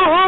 Oh,